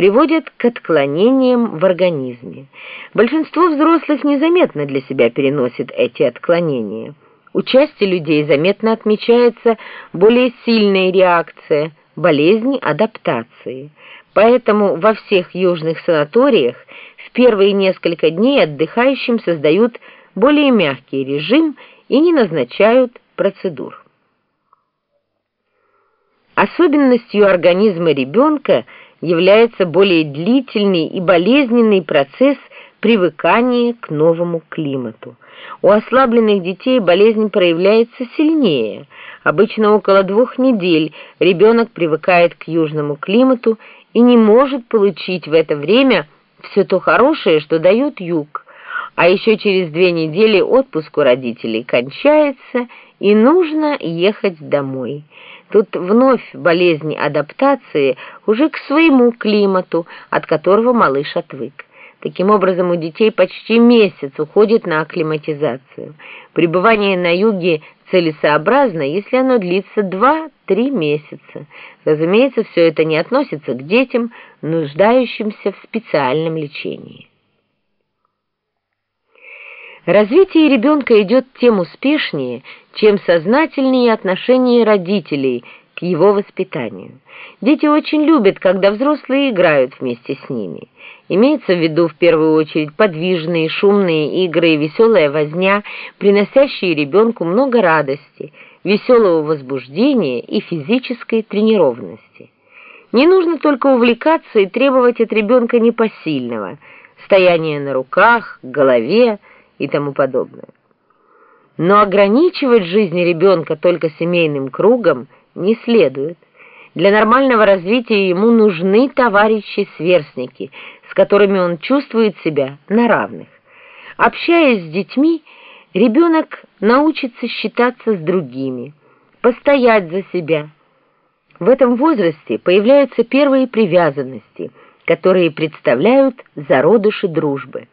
приводят к отклонениям в организме. Большинство взрослых незаметно для себя переносит эти отклонения. У части людей заметно отмечается более сильная реакция, болезни адаптации. Поэтому во всех южных санаториях в первые несколько дней отдыхающим создают более мягкий режим и не назначают процедур. Особенностью организма ребенка является более длительный и болезненный процесс привыкания к новому климату. У ослабленных детей болезнь проявляется сильнее. Обычно около двух недель ребенок привыкает к южному климату и не может получить в это время все то хорошее, что дает юг. А еще через две недели отпуск у родителей кончается, и нужно ехать домой. Тут вновь болезни адаптации уже к своему климату, от которого малыш отвык. Таким образом, у детей почти месяц уходит на акклиматизацию. Пребывание на юге целесообразно, если оно длится 2-3 месяца. Разумеется, все это не относится к детям, нуждающимся в специальном лечении. Развитие ребенка идет тем успешнее, чем сознательнее отношение родителей к его воспитанию. Дети очень любят, когда взрослые играют вместе с ними. Имеется в виду в первую очередь подвижные, шумные игры и веселая возня, приносящие ребенку много радости, веселого возбуждения и физической тренированности. Не нужно только увлекаться и требовать от ребенка непосильного, стояния на руках, голове и тому подобное. Но ограничивать жизнь ребенка только семейным кругом не следует. Для нормального развития ему нужны товарищи-сверстники, с которыми он чувствует себя на равных. Общаясь с детьми, ребенок научится считаться с другими, постоять за себя. В этом возрасте появляются первые привязанности, которые представляют зародыши дружбы.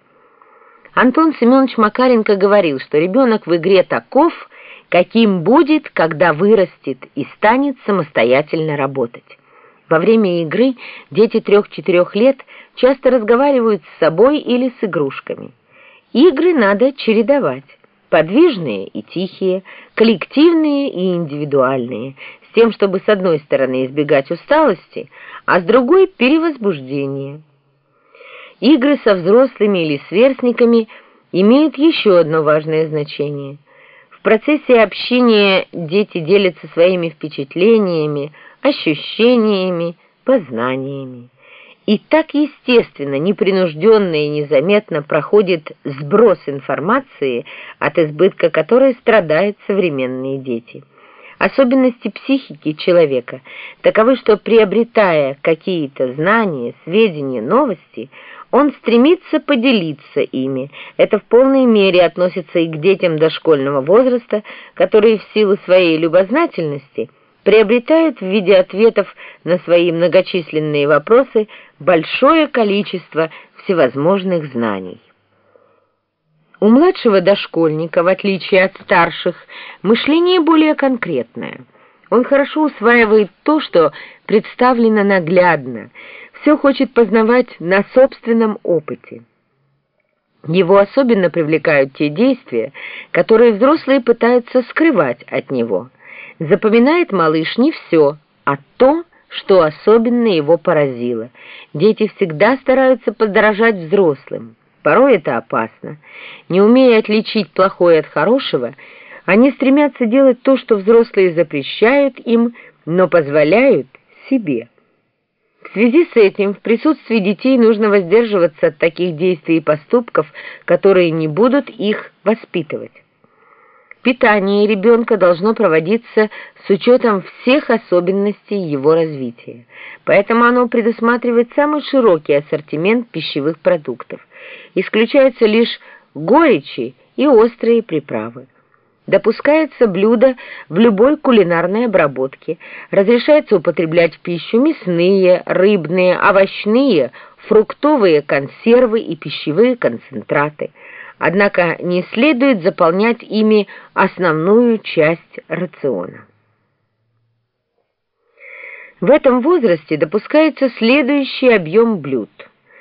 Антон Семенович Макаренко говорил, что ребенок в игре таков, каким будет, когда вырастет и станет самостоятельно работать. Во время игры дети трех-четырех лет часто разговаривают с собой или с игрушками. Игры надо чередовать. Подвижные и тихие, коллективные и индивидуальные, с тем, чтобы с одной стороны избегать усталости, а с другой – перевозбуждения. Игры со взрослыми или сверстниками имеют еще одно важное значение. В процессе общения дети делятся своими впечатлениями, ощущениями, познаниями. И так естественно, непринужденно и незаметно проходит сброс информации, от избытка которой страдают современные дети. Особенности психики человека таковы, что приобретая какие-то знания, сведения, новости – он стремится поделиться ими. Это в полной мере относится и к детям дошкольного возраста, которые в силу своей любознательности приобретают в виде ответов на свои многочисленные вопросы большое количество всевозможных знаний. У младшего дошкольника, в отличие от старших, мышление более конкретное. Он хорошо усваивает то, что представлено наглядно, все хочет познавать на собственном опыте. Его особенно привлекают те действия, которые взрослые пытаются скрывать от него. Запоминает малыш не все, а то, что особенно его поразило. Дети всегда стараются подражать взрослым. Порой это опасно. Не умея отличить плохое от хорошего, они стремятся делать то, что взрослые запрещают им, но позволяют себе. В связи с этим в присутствии детей нужно воздерживаться от таких действий и поступков, которые не будут их воспитывать. Питание ребенка должно проводиться с учетом всех особенностей его развития, поэтому оно предусматривает самый широкий ассортимент пищевых продуктов. Исключаются лишь горечи и острые приправы. Допускается блюдо в любой кулинарной обработке. Разрешается употреблять в пищу мясные, рыбные, овощные, фруктовые консервы и пищевые концентраты. Однако не следует заполнять ими основную часть рациона. В этом возрасте допускается следующий объем блюд –